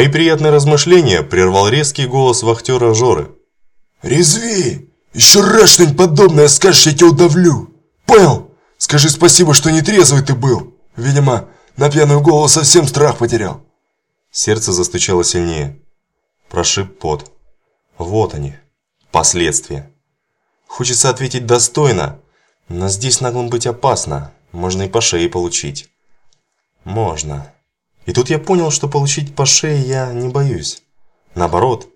Мои приятные размышления прервал резкий голос вахтера Жоры. «Резви! Еще раз что-нибудь подобное скажешь, я тебя удавлю! Понял? Скажи спасибо, что не трезвый ты был! Видимо, на пьяную голову совсем страх потерял!» Сердце застучало сильнее. Прошиб пот. Вот они, последствия. Хочется ответить достойно, но здесь наглым быть опасно. Можно и по шее получить. Можно. И тут я понял, что получить по шее я не боюсь. Наоборот.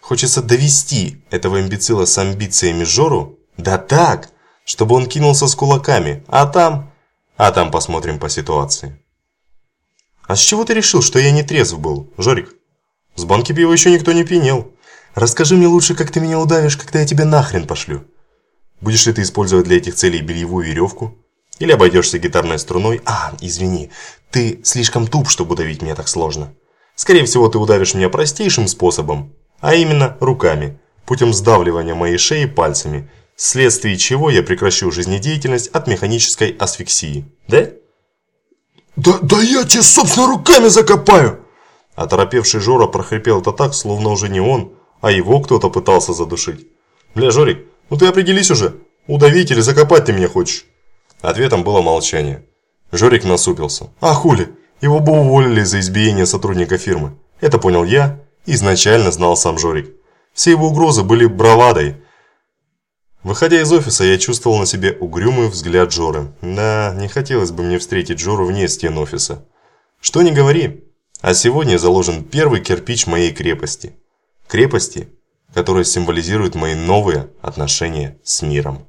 Хочется довести этого имбецила с амбициями Жору, да так, чтобы он кинулся с кулаками, а там... А там посмотрим по ситуации. А с чего ты решил, что я не трезв был, Жорик? С банки пива еще никто не пьянел. Расскажи мне лучше, как ты меня удавишь, когда я тебя нахрен пошлю. Будешь ли ты использовать для этих целей бельевую веревку? Или обойдешься гитарной струной? А, извини, ты слишком туп, чтобы удавить меня так сложно. Скорее всего, ты удавишь меня простейшим способом, а именно руками, путем сдавливания моей шеи пальцами, вследствие чего я прекращу жизнедеятельность от механической асфиксии. Да? Да, да я тебя, собственно, руками закопаю! Оторопевший Жора прохрипел это так, словно уже не он, а его кто-то пытался задушить. Бля, Жорик, ну ты определись уже, удавить или закопать ты меня хочешь? Ответом было молчание. Жорик насупился. А хули, его бы уволили за избиение сотрудника фирмы. Это понял я, изначально знал сам Жорик. Все его угрозы были бравадой. Выходя из офиса, я чувствовал на себе угрюмый взгляд Жоры. Да, не хотелось бы мне встретить Жору вне стен офиса. Что ни говори, а сегодня заложен первый кирпич моей крепости. Крепости, которая символизирует мои новые отношения с миром.